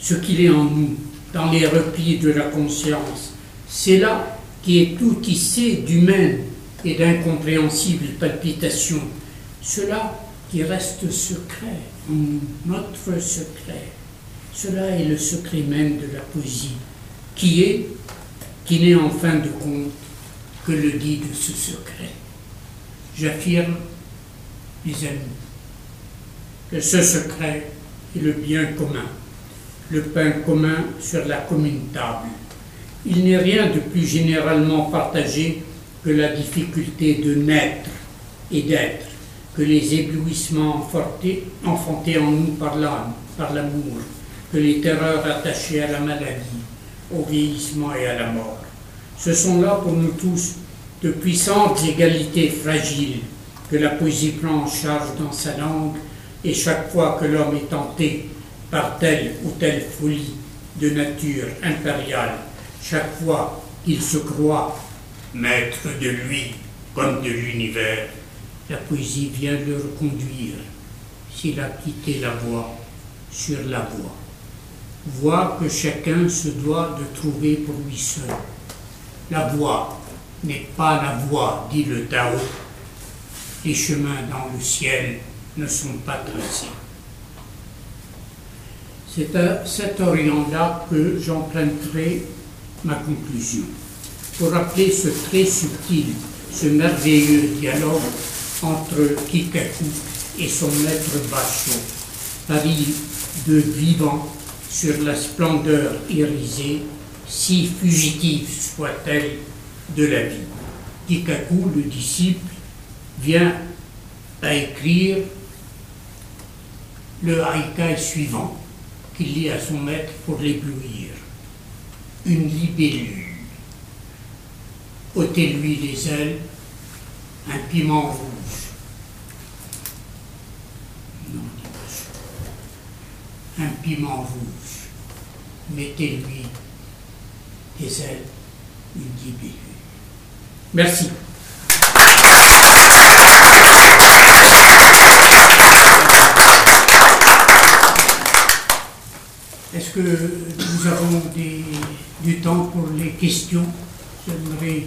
ce qu'il est en nous, dans les replis de la conscience. C'est là qui est tout tissé d'humaines et d'incompréhensibles palpitations. Cela qui reste secret, notre secret. Cela est le secret même de la poésie, qui est, qui n'est en fin de compte que le dit de ce secret. J'affirme, mes amis, que ce secret est le bien commun, le pain commun sur la commune table. Il n'est rien de plus généralement partagé que la difficulté de naître et d'être, que les éblouissements enfantés, en nous par l'âme, par l'amour, que les terreurs attachées à la maladie, au vieillissement et à la mort. Ce sont là pour nous tous de puissantes égalités fragiles que la poésie prend en charge dans sa langue et chaque fois que l'homme est tenté par telle ou telle folie de nature impériale, chaque fois qu'il se croit maître de lui comme de l'univers, la poésie vient le reconduire, s'il a quitté la voie, sur la voie. Voie que chacun se doit de trouver pour lui seul. La voie n'est pas la voie, dit le Tao. Les chemins dans le ciel ne sont pas tracés. C'est à cet orient-là que j'emprunterai ma conclusion, pour rappeler ce très subtil, ce merveilleux dialogue entre Kikaku et son maître Bachot, pari de vivant sur la splendeur irisée, si fugitive soit-elle, de la vie. Kikaku, le disciple, vient à écrire le haïkai suivant qu'il lit à son maître pour l'éblouir. Une libellule. ôtez-lui les ailes, un piment rouge. Non, un piment rouge. Mettez-lui ailes, une libellule. Merci. Est-ce que nous avons du temps pour les questions? J'aimerais,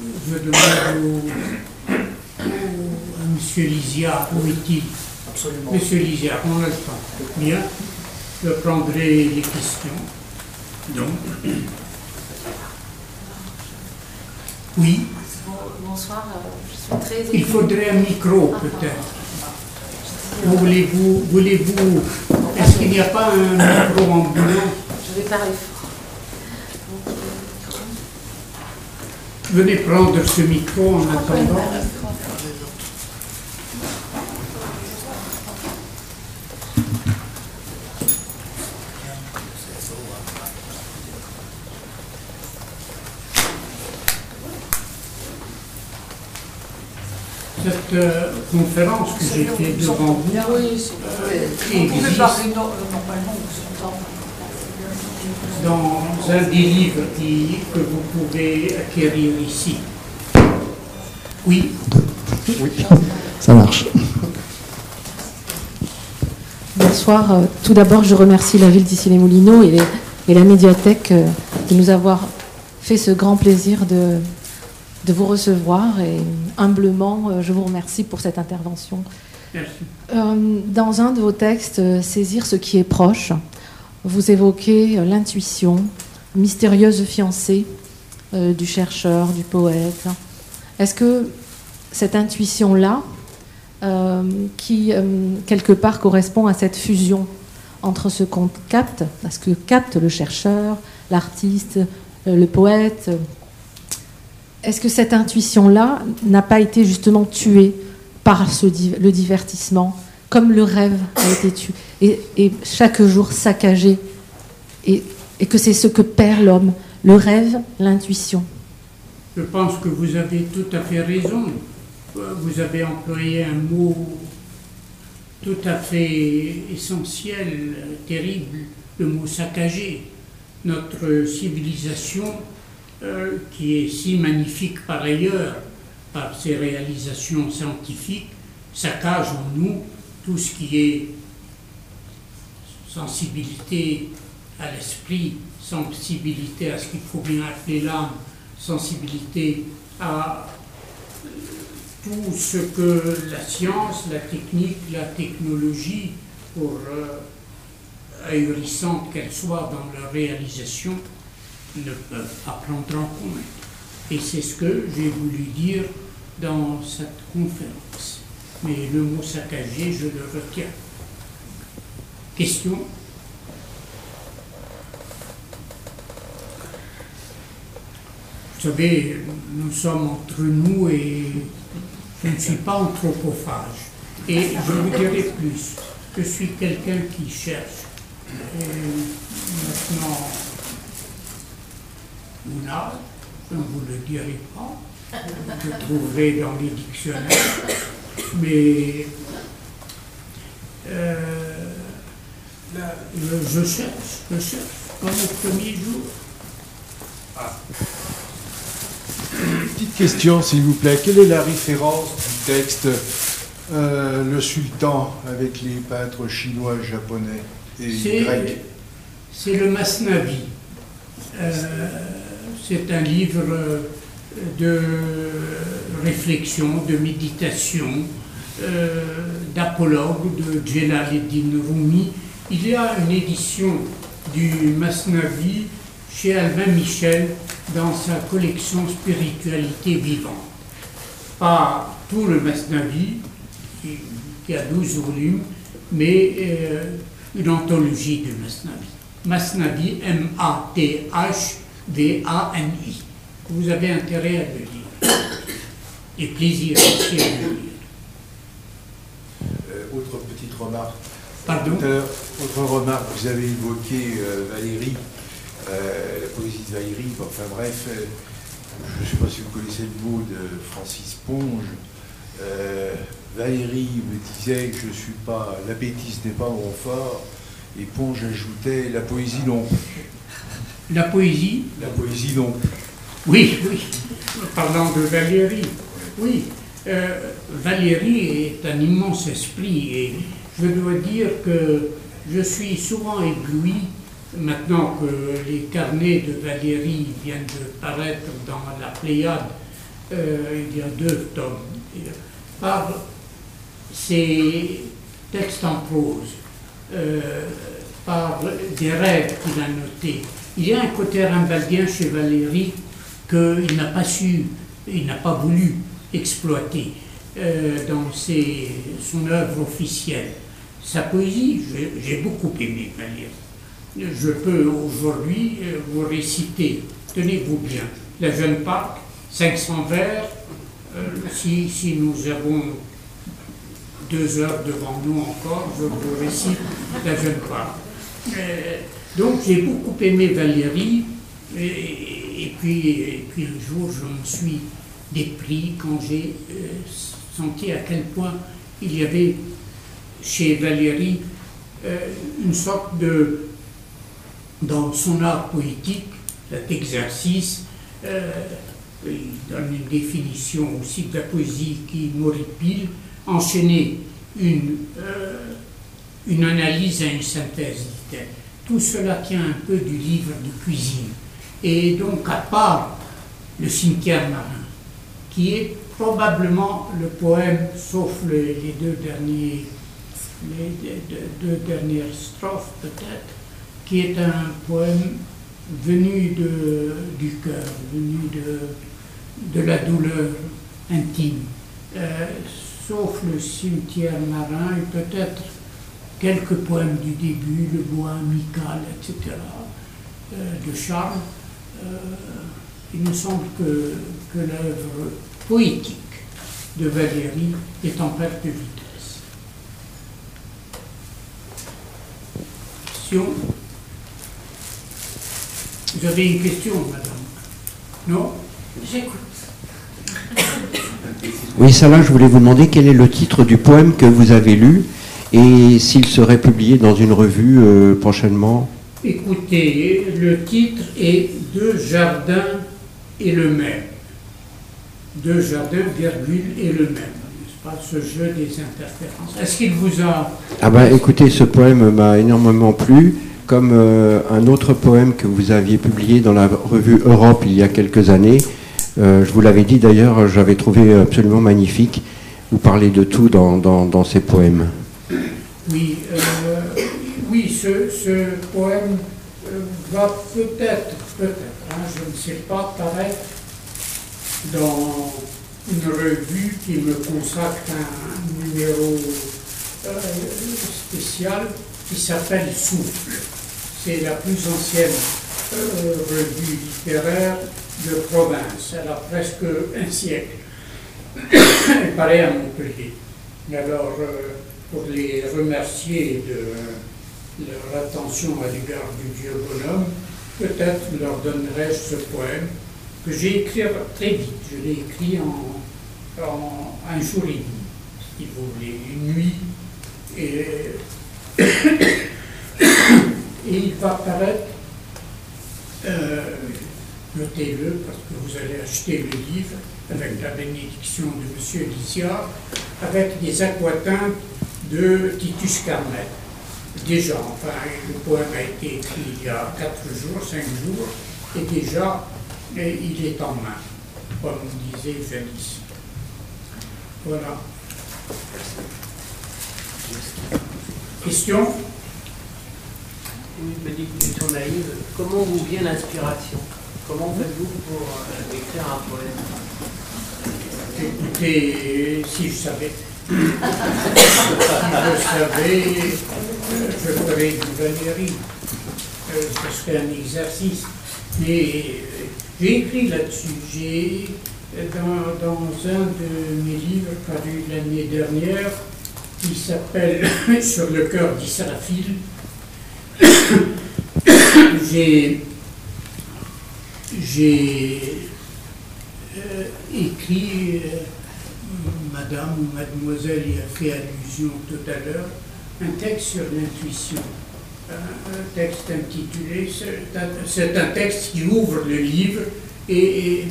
je demande au, à M. Lisia, où est-il? Absolument. M. Lisia, on a le temps. Bien, je prendrai les questions. Donc, oui, Bonsoir, euh, je suis très il faudrait un micro Ah, peut-être. pardon. Voulez-vous, voulez-vous, est-ce qu'il n'y a pas un micro ambulant Je vais parler fort. Euh, Venez prendre ce micro en attendant. Cette euh, conférence que j'ai faite devant vous, Oui, qui Vous pouvez existe parler no- euh, normalement, dans un des livres qui- que vous pouvez acquérir ici. Oui, Ça marche. Bonsoir. Euh, Tout d'abord, je remercie la ville d'Issy-les-Moulineaux et, les- et la médiathèque euh, de nous avoir fait ce grand plaisir de, de vous recevoir. Et humblement, euh, je vous remercie pour cette intervention. merci. Euh, Dans un de vos textes, euh, Saisir ce qui est proche, vous évoquez l'intuition, mystérieuse fiancée euh, du chercheur, du poète. Est-ce que cette intuition-là, euh, qui quelque part correspond à cette fusion entre ce qu'on capte, à ce que capte le chercheur, l'artiste, le poète, est-ce que cette intuition-là n'a pas été justement tuée par le divertissement, comme le rêve a été tué, et, chaque jour saccagé, et, et que c'est ce que perd l'homme, le rêve, l'intuition? Je pense que vous avez tout à fait raison. Vous avez employé un mot tout à fait essentiel, terrible, le mot saccagé. Notre civilisation euh, qui est si magnifique par ailleurs par ses réalisations scientifiques, saccage en nous tout ce qui est sensibilité à l'esprit, sensibilité à ce qu'il faut bien appeler l'âme, sensibilité à tout ce que la science, la technique, la technologie, pour euh, ahurissante qu'elle soit dans leur réalisation, ne peuvent pas prendre en compte. Et c'est ce que j'ai voulu dire dans cette conférence. Mais le mot saccagé, je le retiens. Question? Vous savez, nous sommes entre nous et je ne suis pas anthropophage. Et je vous dirai plus. Je suis quelqu'un qui cherche. Et maintenant, Mouna, je ne vous le dirai pas, je trouverai dans les dictionnaires, mais euh, je, cherche, je cherche, comme au premier jour. Ah. Petite question, s'il vous plaît. Quelle est la référence du texte euh, Le Sultan avec les peintres chinois, japonais et grecs? C'est le Masnavi. Euh, c'est un livre euh, de réflexion, de méditation, euh, d'apologue de Jalaluddin Rumi. Il y a une édition du Masnavi chez Albin Michel dans sa collection Spiritualité vivante. Pas tout le Masnavi, qui a 12 volumes, mais euh, une anthologie du Masnavi. Masnavi, M-A-T-H, V-A-N-I. Vous avez intérêt à le lire. Et plaisir aussi à le lire. Euh, autre petite remarque. Pardon Autre remarque, vous avez évoqué euh, Valérie, euh, la poésie de Valérie, enfin bref, je ne sais pas si vous connaissez le mot de Francis Ponge. Valérie me disait que je suis pas, la bêtise n'est pas mon fort, et Ponge ajoutait la poésie non la poésie La poésie, donc. Oui, oui. Parlant de Valérie. Oui. Euh, Valérie est un immense esprit et je dois dire que je suis souvent ébloui maintenant que les carnets de Valérie viennent de paraître dans la Pléiade, euh, il y a deux tomes, par ses textes en prose, euh, par des rêves qu'il a notés, il y a un côté rimbaldien chez Valéry qu'il n'a pas su, il n'a pas voulu exploiter euh, dans son œuvre officielle. Sa poésie, j'ai beaucoup aimé Valéry. Je peux aujourd'hui euh, vous réciter, tenez-vous bien, La Jeune Parc, 500 vers, euh, si, si, nous avons deux heures devant nous encore, je vous récite La Jeune Parc. Donc j'ai beaucoup aimé Valérie, et, puis, un jour je me suis dépris quand j'ai euh, senti à quel point il y avait chez Valérie euh, une sorte de, dans son art poétique, cet exercice, euh, il donne une définition aussi de la poésie qui m'horripile, enchaîner une, une analyse à une synthèse, tout cela tient un peu du livre de cuisine. Et donc, à part le cimetière marin, qui est probablement le poème, sauf les, deux, derniers, dernières strophes peut-être, qui est un poème venu de, du cœur, venu de, de la douleur intime. Euh, sauf le cimetière marin et peut-être quelques poèmes du début, Le bois amical, etc., euh, de Charles, euh, il me semble que, que l'œuvre poétique de Valérie est en perte de vitesse. Question? Vous avez une question, madame? Non? J'écoute. Oui, ça là, je voulais vous demander quel est le titre du poème que vous avez lu et s'il serait publié dans une revue euh, prochainement. Écoutez, le titre est Deux jardins et le même. Deux jardins, virgule, et le même. N'est-ce pas ce jeu des interférences Est-ce qu'il vous a. Ah ben écoutez, ce poème m'a énormément plu, comme euh, un autre poème que vous aviez publié dans la revue Europe il y a quelques années. Euh, je vous l'avais dit d'ailleurs, j'avais trouvé absolument magnifique. Vous parlez de tout dans, dans, dans ces poèmes. Oui, euh, oui ce, ce poème euh, va peut-être, peut-être, hein, je ne sais pas, paraître dans une revue qui me consacre un numéro euh, spécial qui s'appelle Souffle. C'est la plus ancienne revue littéraire de province. Elle a presque un siècle. Elle paraît à Montpellier. Alors, euh, pour les remercier de leur attention à l'égard du vieux bonhomme, peut-être leur donnerai-je ce poème que j'ai écrit très vite. Je l'ai écrit en, un jour et demi, si vous voulez, une nuit. Et, il va paraître, euh, notez-le parce que vous allez acheter le livre avec la bénédiction de M. Lysia, avec des aquatins de Titus Carmel. Déjà, enfin, le poème a été écrit il y a quatre jours, cinq jours, et déjà, il est en main, comme disait Félix. Voilà. Question? Oui, petite question naïve. Comment vous vient l'inspiration? Comment faites-vous pour euh, écrire un poème? Écoutez, si je savais. Je savais, je ferais du Valérie. Euh, ce serait un exercice. Euh, j'ai écrit là-dessus. J'ai, dans, dans un de mes livres paru l'année dernière, qui s'appelle Sur le cœur d'Israphil, j'ai j'ai écrit, Madame ou Mademoiselle y a fait allusion tout à l'heure, un texte sur l'intuition. Un, texte intitulé, c'est un, texte qui ouvre le livre et,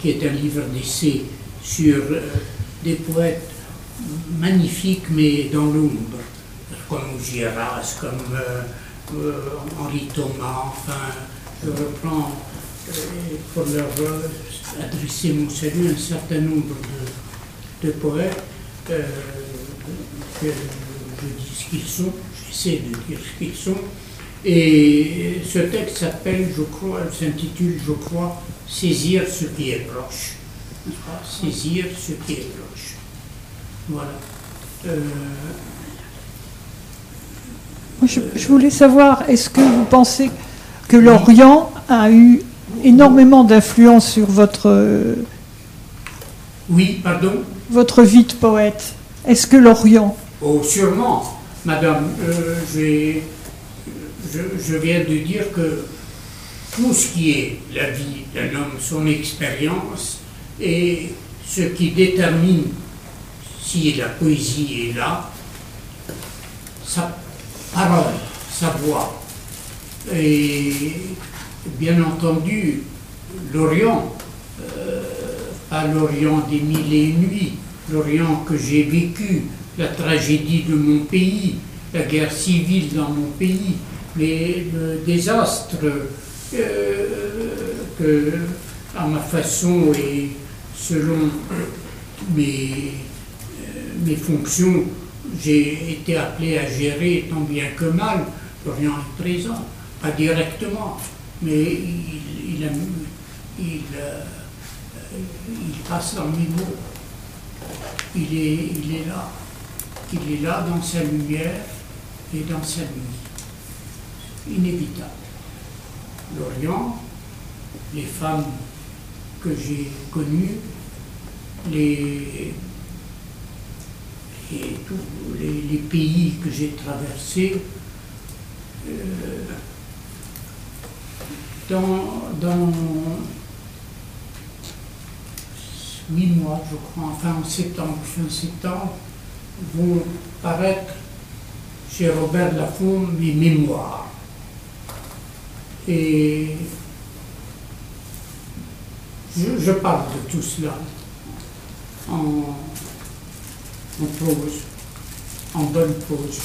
qui est un livre d'essai sur euh, des poètes magnifiques mais dans l'ombre, comme Gieras, comme euh, euh, Henri Thomas, enfin, je reprends pour leur adresser mon salut un certain nombre de, de poètes, euh, que je dis ce qu'ils sont, j'essaie de dire ce qu'ils sont. Et ce texte s'appelle, je crois, s'intitule, je crois, Saisir ce qui est proche. Saisir ce qui est proche. Voilà. Euh, Moi, Je, je voulais savoir, est-ce que vous pensez que l'Orient a eu énormément d'influence sur votre, euh, oui, pardon votre vie de poète? Est-ce que l'Orient? Oh, sûrement, madame. Euh, je viens de dire que tout ce qui est la vie d'un homme, son expérience, et ce qui détermine si la poésie est là, sa parole, sa voix. Et bien entendu, l'Orient, euh, pas l'Orient des mille et une nuits, l'Orient que j'ai vécu, la tragédie de mon pays, la guerre civile dans mon pays, mais le désastre euh, que, à ma façon et selon mes, euh, mes fonctions, j'ai été appelé à gérer tant bien que mal. L'Orient est présent, pas directement, mais il, il, a- il, euh, il passe dans mes mots. Il est, il est là. Il est là dans sa lumière et dans sa nuit. Inévitable. L'Orient, les femmes que j'ai connues, les, les pays que j'ai traversés, euh, dans, dans huit mois, je crois, enfin en septembre, fin septembre, vont paraître chez Robert Laffont mes mémoires. Et je, parle de tout cela en, en prose, en bonne prose.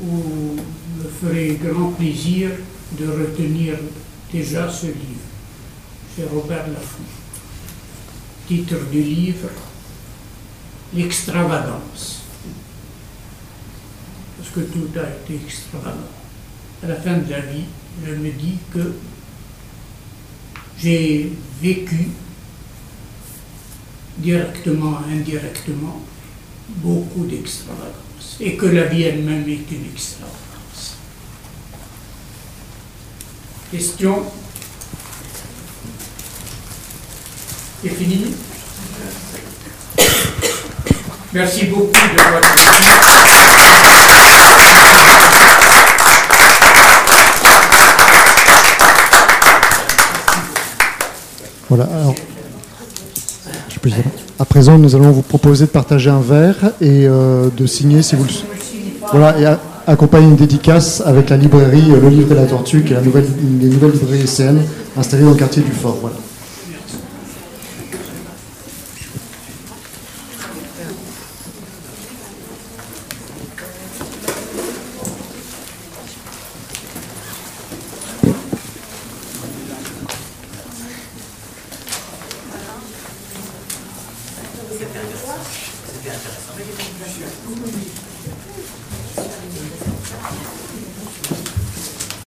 Vous me ferez grand plaisir de retenir déjà ce livre, Robert Laffont. Titre du livre, L'extravagance. Parce que tout a été extravagant. À la fin de la vie, je me dis que j'ai vécu directement, indirectement, beaucoup d'extravagance. Et que la vie elle-même est une extravagance. Question C'est fini Merci beaucoup de votre. Voilà. alors, je peux dire. À présent, nous allons vous proposer de partager un verre et euh, de signer si vous le Voilà, et a- accompagner une dédicace avec la librairie euh, Le Livre et la Tortue, qui est la nouvelle, des nouvelles librairies SCN installée dans le quartier du Fort.